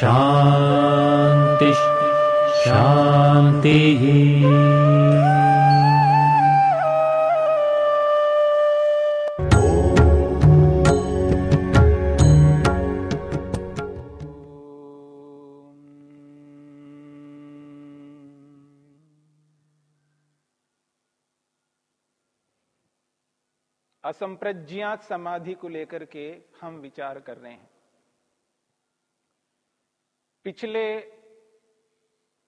शान्तिः शान्तिः असंप्रज्ञात समाधि को लेकर के हम विचार कर रहे हैं। पिछले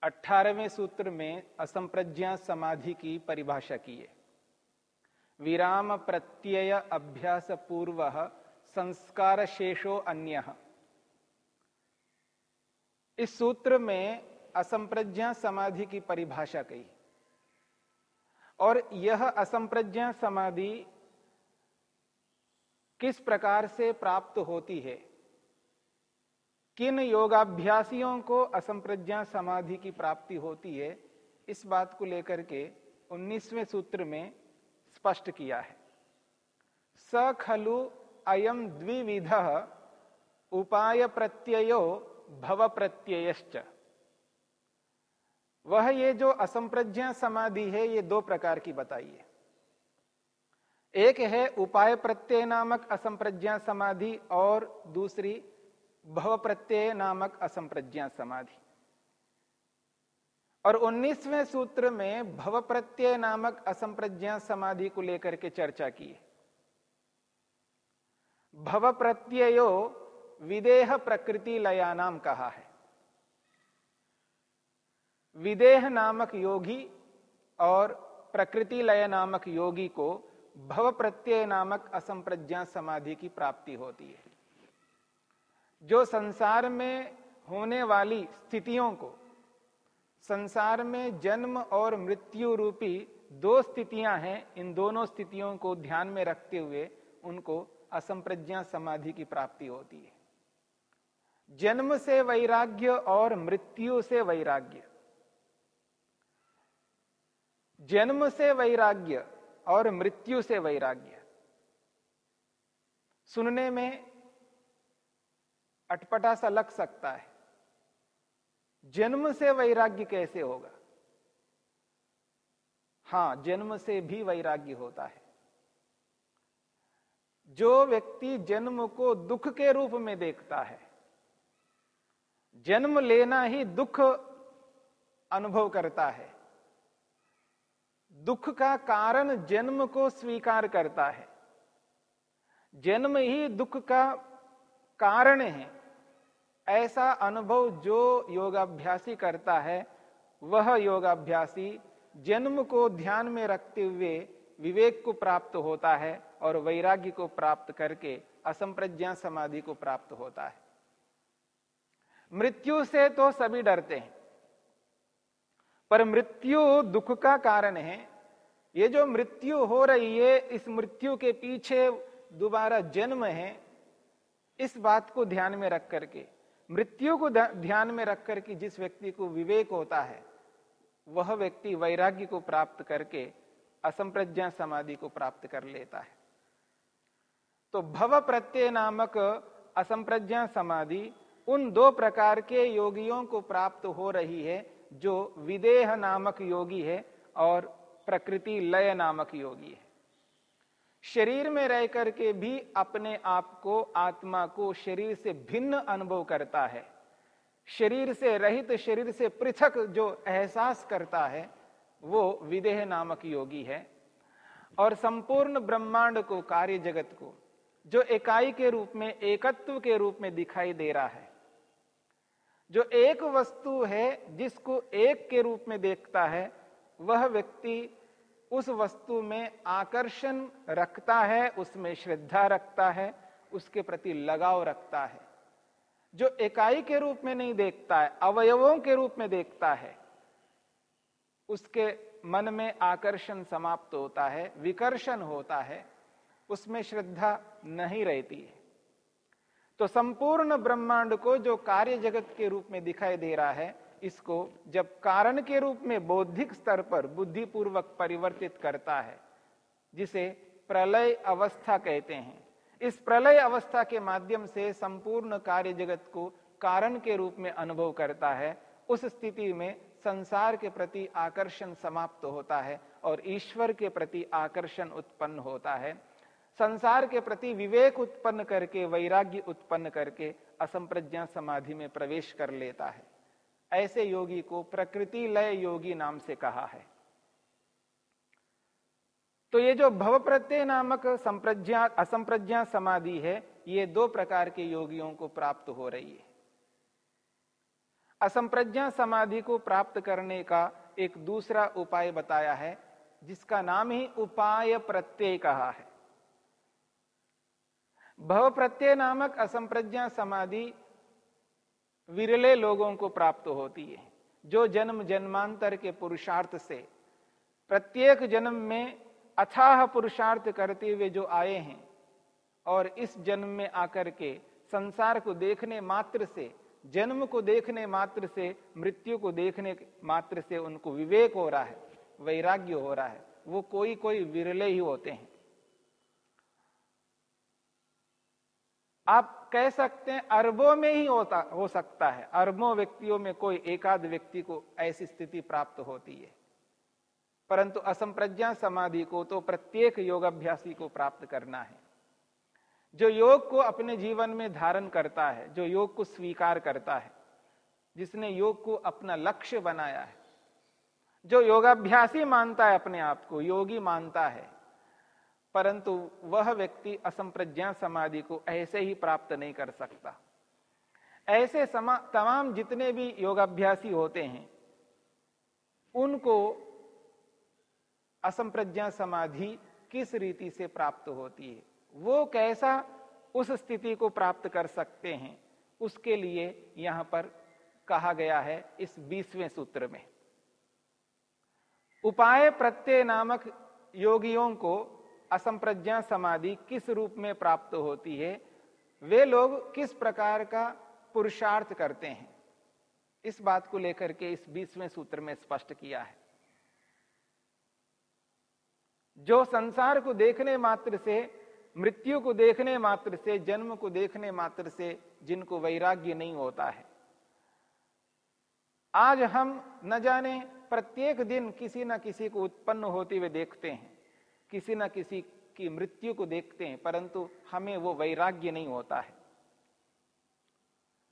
18वें सूत्र में असंप्रज्ञा समाधि की परिभाषा की है। विराम प्रत्यय अभ्यास पूर्व संस्कार शेषो अन्य। इस सूत्र में असंप्रज्ञा समाधि की परिभाषा कही। और यह असंप्रज्ञा समाधि किस प्रकार से प्राप्त होती है? किन योगाभ्यासियों को असंप्रज्ञा समाधि की प्राप्ति होती है, इस बात को लेकर के 19वें सूत्र में स्पष्ट किया है। स खलु अयम द्विविध उपाय प्रत्ययो भव प्रत्ययश्च वह ये जो असंप्रज्ञा समाधि है, ये दो प्रकार की बताई है एक है उपाय प्रत्यय नामक असंप्रज्ञा समाधि और दूसरी भव प्रत्यय नामक असंप्रज्ञा समाधि। और 19वें सूत्र में भव प्रत्यय नामक असंप्रज्ञा समाधि को लेकर के चर्चा की है। भव प्रत्ययो विदेह प्रकृति लया नाम कहा है। विदेह नामक योगी और प्रकृति लय नामक योगी को भव प्रत्यय नामक असंप्रज्ञा समाधि की प्राप्ति होती है। जो संसार में होने वाली स्थितियों को, संसार में जन्म और मृत्यु रूपी दो स्थितियाँ हैं, इन दोनों स्थितियों को ध्यान में रखते हुए उनको असंप्रज्ञा समाधि की प्राप्ति होती है। जन्म से वैराग्य और मृत्यु से वैराग्य। जन्म से वैराग्य और मृत्यु से वैराग्य। सुनने में अटपटा सा लग सकता है। जन्म से वैराग्य कैसे होगा? हाँ, जन्म से भी वैराग्य होता है। जो व्यक्ति जन्म को दुख के रूप में देखता है, जन्म लेना ही दुख अनुभव करता है। दुख का कारण जन्म को स्वीकार करता है। जन्म ही दुख का कारण है। ऐसा अनुभव जो योगाभ्यासी करता है, वह योगाभ्यासी जन्म को ध्यान में रखते हुए विवेक को प्राप्त होता है और वैराग्य को प्राप्त करके असंप्रज्ञा समाधि को प्राप्त होता है। मृत्यु से तो सभी डरते हैं, पर मृत्यु दुख का कारण है। ये जो मृत्यु हो रही है, इस मृत्यु के पीछे दोबारा जन्म है, इस बात को ध्यान में रख करके। मृत्यु को ध्यान में रख करके जिस व्यक्ति को विवेक होता है, वह व्यक्ति वैराग्य को प्राप्त करके असंप्रज्ञा समाधि को प्राप्त कर लेता है। तो भव प्रत्यय नामक असंप्रज्ञा समाधि उन दो प्रकार के योगियों को प्राप्त हो रही है, जो विदेह नामक योगी है और प्रकृति लय नामक योगी है। शरीर में रह करके भी अपने आप को, आत्मा को शरीर से भिन्न अनुभव करता है। शरीर से रहित, शरीर से पृथक जो एहसास करता है, वो विदेह नामक योगी है। और संपूर्ण ब्रह्मांड को, कार्य जगत को, जो इकाई के रूप में, एकत्व के रूप में दिखाई दे रहा है। जो एक वस्तु है, जिसको एक के रूप में देखता है, वह व्यक्ति उस वस्तु में आकर्षण रखता है, उसमें श्रद्धा रखता है, उसके प्रति लगाव रखता है। जो इकाई के रूप में नहीं देखता है, अवयवों के रूप में देखता है, उसके मन में आकर्षण समाप्त होता है, विकर्षण होता है, उसमें श्रद्धा नहीं रहती है। तो संपूर्ण ब्रह्मांड को जो कार्य जगत के रूप में दिखाई दे रहा है इसको जब कारण के रूप में बौद्धिक स्तर पर बुद्धिपूर्वक परिवर्तित करता है, जिसे प्रलय अवस्था कहते हैं। इस प्रलय अवस्था के माध्यम से संपूर्ण कार्य जगत को कारण के रूप में अनुभव करता है। उस स्थिति में संसार के प्रति आकर्षण समाप्त होता है और ईश्वर के प्रति आकर्षण उत्पन्न होता है। संसार के प्रति विवेक उत्पन्न करके, वैराग्य उत्पन्न करके असंप्रज्ञा समाधि में प्रवेश कर लेता है। ऐसे योगी को प्रकृति लय योगी नाम से कहा है। तो ये जो भव प्रत्यय नामक संप्रज्ञा, असंप्रज्ञा समाधि है, ये दो प्रकार के योगियों को प्राप्त हो रही है। असंप्रज्ञा समाधि को प्राप्त करने का एक दूसरा उपाय बताया है, जिसका नाम ही उपाय प्रत्यय कहा है। भव प्रत्यय नामक असंप्रज्ञा समाधि विरले लोगों को प्राप्त होती है। जो जन्म जन्मांतर के पुरुषार्थ से, प्रत्येक जन्म में अथाह पुरुषार्थ करते हुए जो आए हैं और इस जन्म में आकर के संसार को देखने मात्र से, जन्म को देखने मात्र से, मृत्यु को देखने मात्र से उनको विवेक हो रहा है, वैराग्य हो रहा है। वो कोई कोई विरले ही होते हैं। आप कह सकते हैं, अरबों में ही होता, हो सकता है। अरबों व्यक्तियों में कोई एकाध व्यक्ति को ऐसी स्थिति प्राप्त होती है। परंतु असंप्रज्ञा समाधि को तो प्रत्येक योगाभ्यासी को प्राप्त करना है। जो योग को अपने जीवन में धारण करता है, जो योग को स्वीकार करता है, जिसने योग को अपना लक्ष्य बनाया है, जो योगाभ्यासी मानता है अपने आप को, योगी मानता है परंतु वह व्यक्ति असंप्रज्ञा समाधि को ऐसे ही प्राप्त नहीं कर सकता। ऐसे तमाम जितने भी योगाभ्यासी होते हैं, उनको असंप्रज्ञा समाधि किस रीति से प्राप्त होती है, वो कैसा उस स्थिति को प्राप्त कर सकते हैं, उसके लिए यहाँ पर कहा गया है इस बीसवें सूत्र में। उपाय प्रत्यय नामक योगियों को असंप्रज्ञा समाधि किस रूप में प्राप्त होती है? वे लोग किस प्रकार का पुरुषार्थ करते हैं? इस बात को लेकर के इस बीसवें सूत्र में स्पष्ट किया है। जो संसार को देखने मात्र से, मृत्यु को देखने मात्र से, जन्म को देखने मात्र से जिनको वैराग्य नहीं होता है। आज हम न जाने प्रत्येक दिन किसी न किसी को उत्पन्न होते हुए देखते हैं। किसी न किसी की मृत्यु को देखते हैं, परंतु हमें वो वैराग्य नहीं होता है।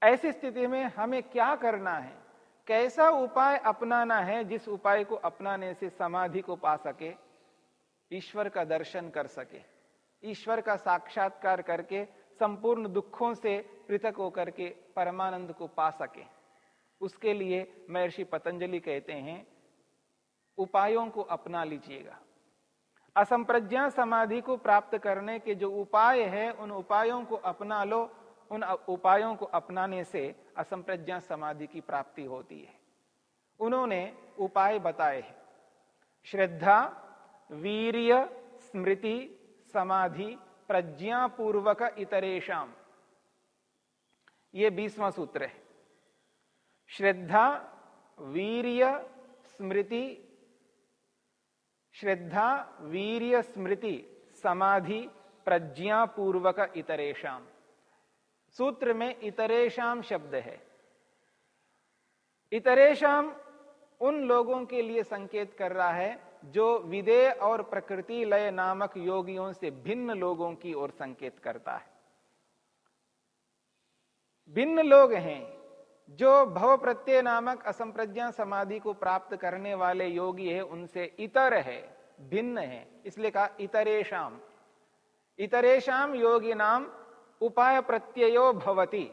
ऐसी स्थिति में हमें क्या करना है? कैसा उपाय अपनाना है जिस उपाय को अपनाने से समाधि को पा सके, ईश्वर का दर्शन कर सके, ईश्वर का साक्षात्कार करके, संपूर्ण दुखों से पृथक होकर के परमानंद को पा सके। उसके लिए महर्षि पतंजलि कहते हैं, उपायों को अपना लीजिएगा। असंप्रज्ञा समाधि को प्राप्त करने के जो उपाय है, उन उपायों को अपना लो, उन उपायों को अपनाने से असंप्रज्ञा समाधि की प्राप्ति होती है। उन्होंने उपाय बताए हैं। श्रद्धा, वीर्य, स्मृति, समाधि प्रज्ञा प्रज्ञापूर्वक इतरेशम ये बीसवां सूत्र है। श्रद्धा, वीर्य, स्मृति श्रद्धा, वीर्य, स्मृति, समाधि प्रज्ञापूर्वक इतरेशम सूत्र में इतरेशम शब्द है। इतरेशम उन लोगों के लिए संकेत कर रहा है जो विदेह और प्रकृति लय नामक योगियों से भिन्न लोगों की ओर संकेत करता है। भिन्न लोग हैं जो भव प्रत्यय नामक असंप्रज्ञा समाधि को प्राप्त करने वाले योगी है, उनसे इतर है, भिन्न है। इसलिए कहा इतरेशम इतरेशम योगी नाम उपाय प्रत्ययो भवती।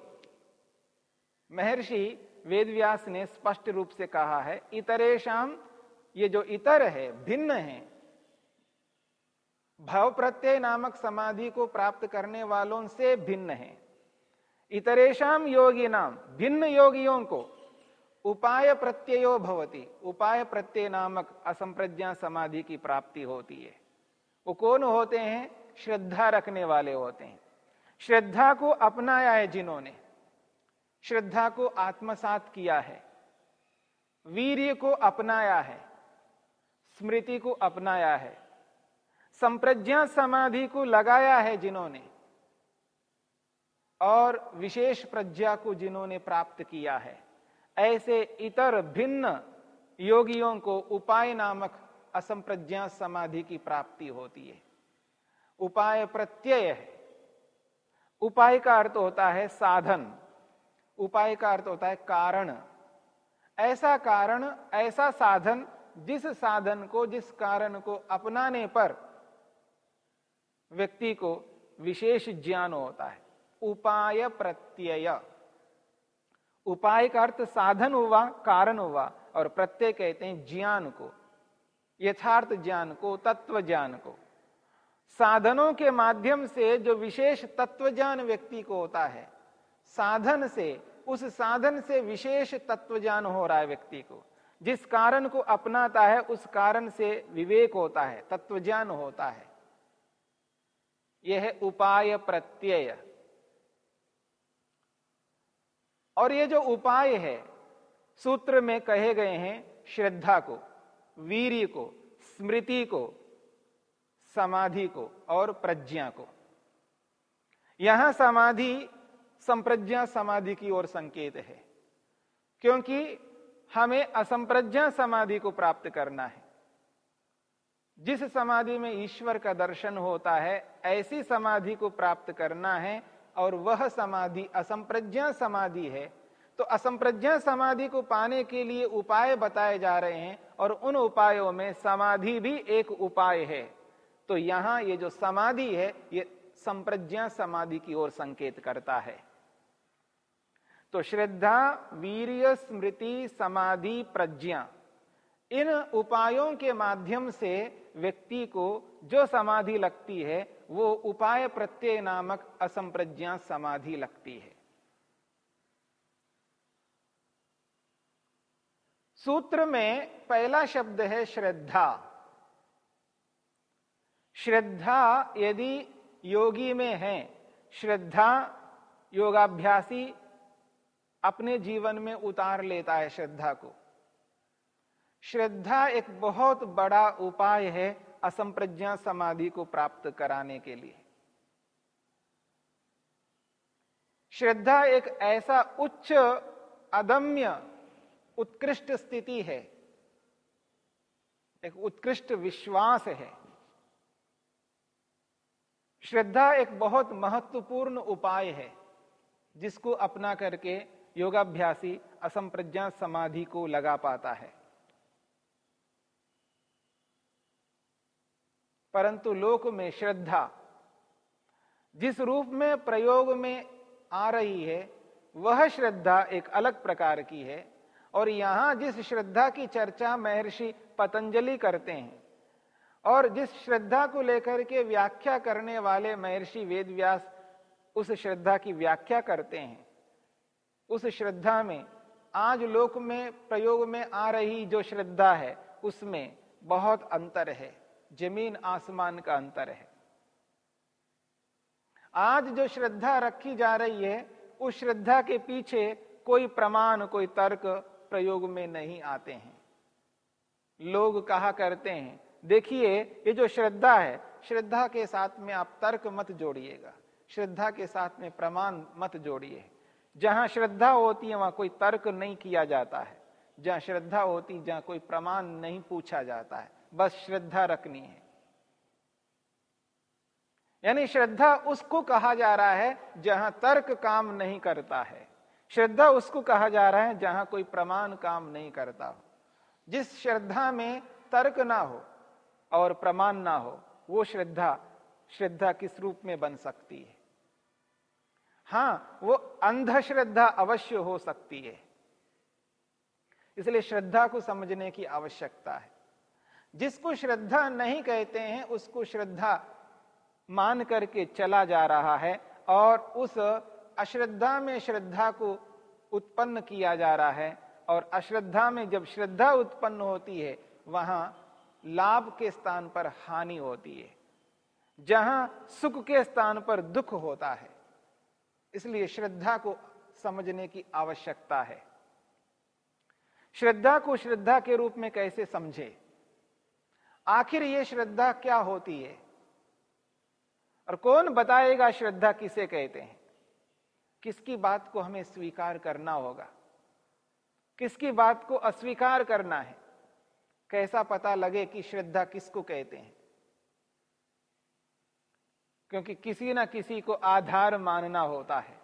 महर्षि वेदव्यास ने स्पष्ट रूप से कहा है इतरेशम ये जो इतर है, भिन्न है, भाव प्रत्यय नामक समाधि को प्राप्त करने वालों से भिन्न है। इतरेशम योगी नाम भिन्न योगियों को उपाय प्रत्ययो भवती। उपाय प्रत्यय नामक असंप्रज्ञा समाधि की प्राप्ति होती है। वो कौन होते हैं? श्रद्धा रखने वाले होते हैं। श्रद्धा को अपनाया है जिन्होंने। श्रद्धा को आत्मसात किया है। वीर्य को अपनाया है। स्मृति को अपनाया है। संप्रज्ञा समाधि को लगाया है जिन्होंने। और विशेष प्रज्ञा को जिन्होंने प्राप्त किया है, ऐसे इतर भिन्न योगियों को उपाय नामक असंप्रज्ञा समाधि की प्राप्ति होती है। उपाय प्रत्यय है। उपाय का अर्थ होता है साधन। उपाय का अर्थ होता है कारण। ऐसा कारण, ऐसा साधन, जिस साधन को, जिस कारण को अपनाने पर व्यक्ति को विशेष ज्ञान होता है। उपाय प्रत्यय उपाय का अर्थ साधन हुआ, कारण हुआ, और प्रत्यय कहते हैं ज्ञान को। यथार्थ ज्ञान को, तत्व ज्ञान को। साधनों के माध्यम से जो विशेष तत्व ज्ञान व्यक्ति को होता है, साधन से, उस साधन से विशेष तत्व ज्ञान हो रहा है व्यक्ति को। जिस कारण को अपनाता है, उस कारण से विवेक होता है, तत्व ज्ञान होता है। यह है उपाय प्रत्यय और ये जो उपाय है, सूत्र में कहे गए हैं, श्रद्धा को वीर्य को, स्मृति को, समाधि को और प्रज्ञा को। यहाँ समाधि, संप्रज्ञा समाधि की ओर संकेत है, क्योंकि हमें असंप्रज्ञा समाधि को प्राप्त करना है। जिस समाधि में ईश्वर का दर्शन होता है, ऐसी समाधि को प्राप्त करना है और वह समाधि असंप्रज्ञा समाधि है तो असंप्रज्ञा समाधि को पाने के लिए उपाय बताए जा रहे हैं और उन उपायों में समाधि भी एक उपाय है। तो यहाँ ये जो समाधि है, ये संप्रज्ञा समाधि की ओर संकेत करता है। तो श्रद्धा, वीर्य, स्मृति, समाधि, प्रज्ञा इन उपायों के माध्यम से व्यक्ति को जो समाधि लगती है, वो उपाय प्रत्यय नामक असंप्रज्ञा समाधि लगती है। सूत्र में पहला शब्द है श्रद्धा। श्रद्धा यदि योगी में है, श्रद्धा योगाभ्यासी अपने जीवन में उतार लेता है श्रद्धा को। श्रद्धा एक बहुत बड़ा उपाय है असंप्रज्ञा समाधि को प्राप्त कराने के लिए। श्रद्धा एक ऐसा उच्च, अदम्य, उत्कृष्ट स्थिति है, एक उत्कृष्ट विश्वास है। श्रद्धा एक बहुत महत्वपूर्ण उपाय है, जिसको अपना करके योगाभ्यासी असंप्रज्ञा समाधि को लगा पाता है। परंतु लोक में श्रद्धा जिस रूप में प्रयोग में आ रही है, वह श्रद्धा एक अलग प्रकार की है। और यहाँ जिस श्रद्धा की चर्चा महर्षि पतंजलि करते हैं और जिस श्रद्धा को लेकर के व्याख्या करने वाले महर्षि वेदव्यास उस श्रद्धा की व्याख्या करते हैं, उस श्रद्धा में, आज लोक में प्रयोग में आ रही जो श्रद्धा है, उसमें बहुत अंतर है। ज़मीन आसमान का अंतर है। आज जो श्रद्धा रखी जा रही है, उस श्रद्धा के पीछे कोई प्रमाण, कोई तर्क प्रयोग में नहीं आते हैं। लोग कहा करते हैं, देखिए, ये जो श्रद्धा है, श्रद्धा के साथ में आप तर्क मत जोड़िएगा। श्रद्धा के साथ में प्रमाण मत जोड़िए। जहाँ श्रद्धा होती है, वहाँ कोई तर्क नहीं किया जाता है। जहाँ श्रद्धा होती जहाँ कोई प्रमाण नहीं पूछा जाता है। बस श्रद्धा रखनी है। यानी श्रद्धा उसको कहा जा रहा है जहाँ तर्क काम नहीं करता है। श्रद्धा उसको कहा जा रहा है जहाँ कोई प्रमाण काम नहीं करता हो। जिस श्रद्धा में तर्क ना हो और प्रमाण ना हो, वो श्रद्धा श्रद्धा किस रूप में बन सकती है? हाँ, वो अंधश्रद्धा अवश्य हो सकती है। इसलिए श्रद्धा को समझने की आवश्यकता है। जिसको श्रद्धा नहीं कहते हैं, उसको श्रद्धा मान करके चला जा रहा है और उस अश्रद्धा में श्रद्धा को उत्पन्न किया जा रहा है और अश्रद्धा में जब श्रद्धा उत्पन्न होती है, वहाँ लाभ के स्थान पर हानि होती है, जहाँ सुख के स्थान पर दुख होता है। इसलिए श्रद्धा को समझने की आवश्यकता है। श्रद्धा को श्रद्धा के रूप में कैसे समझे? आखिर ये श्रद्धा क्या होती है? और कौन बताएगा श्रद्धा किसे कहते हैं? किसकी बात को हमें स्वीकार करना होगा? किसकी बात को अस्वीकार करना है? कैसा पता लगे कि श्रद्धा किसको कहते हैं? क्योंकि किसी ना किसी को आधार मानना होता है।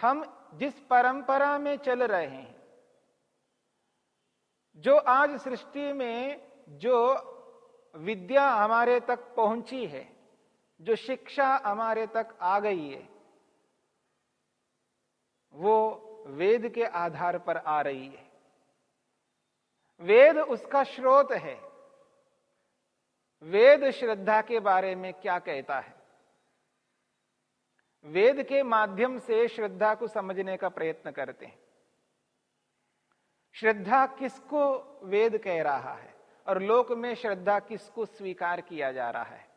हम जिस परंपरा में चल रहे हैं जो आज सृष्टि में जो विद्या हमारे तक पहुँची है, जो शिक्षा हमारे तक आ गई है, वो वेद के आधार पर आ रही है। वेद उसका स्रोत है। वेद श्रद्धा के बारे में क्या कहता है? वेद के माध्यम से श्रद्धा को समझने का प्रयत्न करते हैं। श्रद्धा किसको वेद कह रहा है? और लोक में श्रद्धा किसको स्वीकार किया जा रहा है?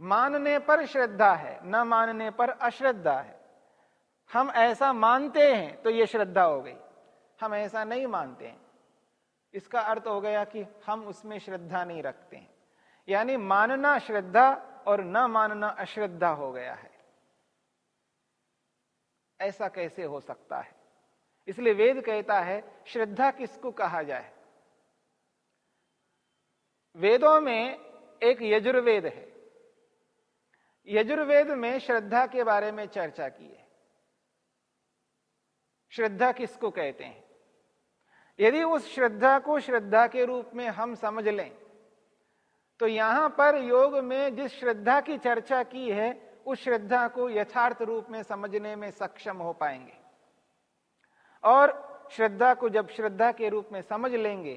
मानने पर श्रद्धा है, न मानने पर अश्रद्धा है। हम ऐसा मानते हैं तो यह श्रद्धा हो गई। हम ऐसा नहीं मानते हैं। इसका अर्थ हो गया कि हम उसमें श्रद्धा नहीं रखते हैं। यानी मानना श्रद्धा और न मानना अश्रद्धा हो गया है। ऐसा कैसे हो सकता है? इसलिए वेद कहता है, श्रद्धा किसको कहा जाए? वेदों में एक यजुर्वेद है। यजुर्वेद में श्रद्धा के बारे में चर्चा की है। श्रद्धा किसको कहते हैं? यदि उस श्रद्धा को श्रद्धा के रूप में हम समझ लें तो यहाँ पर योग में जिस श्रद्धा की चर्चा की है, उस श्रद्धा को यथार्थ रूप में समझने में सक्षम हो पाएँगे। और श्रद्धा को जब श्रद्धा के रूप में समझ लेंगे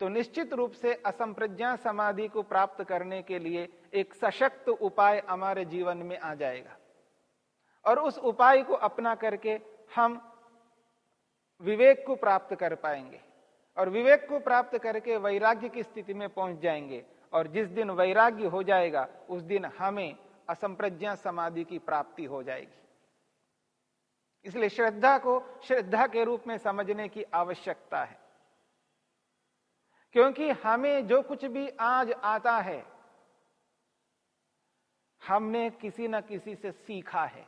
तो निश्चित रूप से असंप्रज्ञा समाधि को प्राप्त करने के लिए एक सशक्त उपाय हमारे जीवन में आ जाएगा। और उस उपाय को अपना करके हम विवेक को प्राप्त कर पाएँगे और विवेक को प्राप्त करके वैराग्य की स्थिति में पहुँच जाएँगे और जिस दिन वैराग्य हो जाएगा, उस दिन हमें असंप्रज्ञा समाधि की प्राप्ति हो जाएगी। इसलिए श्रद्धा को, श्रद्धा के रूप में समझने की आवश्यकता है। क्योंकि हमें जो कुछ भी आज आता है, हमने किसी ना किसी से सीखा है।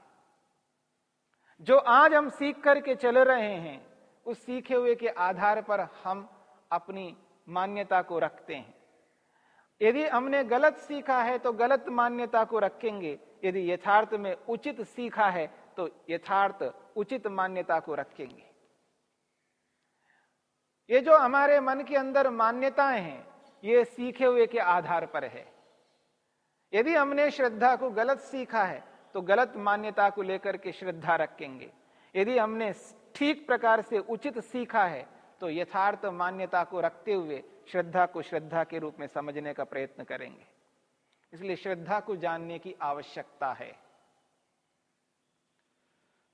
जो आज हम सीख करके चल रहे हैं, उस सीखे हुए के आधार पर हम अपनी मान्यता को रखते हैं। यदि हमने गलत सीखा है तो गलत मान्यता को रखेंगे। यदि यथार्थ में उचित सीखा है तो यथार्थ उचित मान्यता को रखेंगे। ये जो हमारे मन के अंदर मान्यताएँ हैं, ये सीखे हुए के आधार पर है। यदि हमने श्रद्धा को गलत सीखा है तो गलत मान्यता को लेकर के श्रद्धा रखेंगे। यदि हमने ठीक प्रकार से उचित सीखा है तो यथार्थ मान्यता को रखते हुए श्रद्धा को श्रद्धा के रूप में समझने का प्रयत्न करेंगे। इसलिए श्रद्धा को जानने की आवश्यकता है।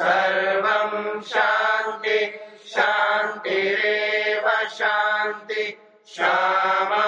ओ शान्ति शान्तिरेव शांति शांति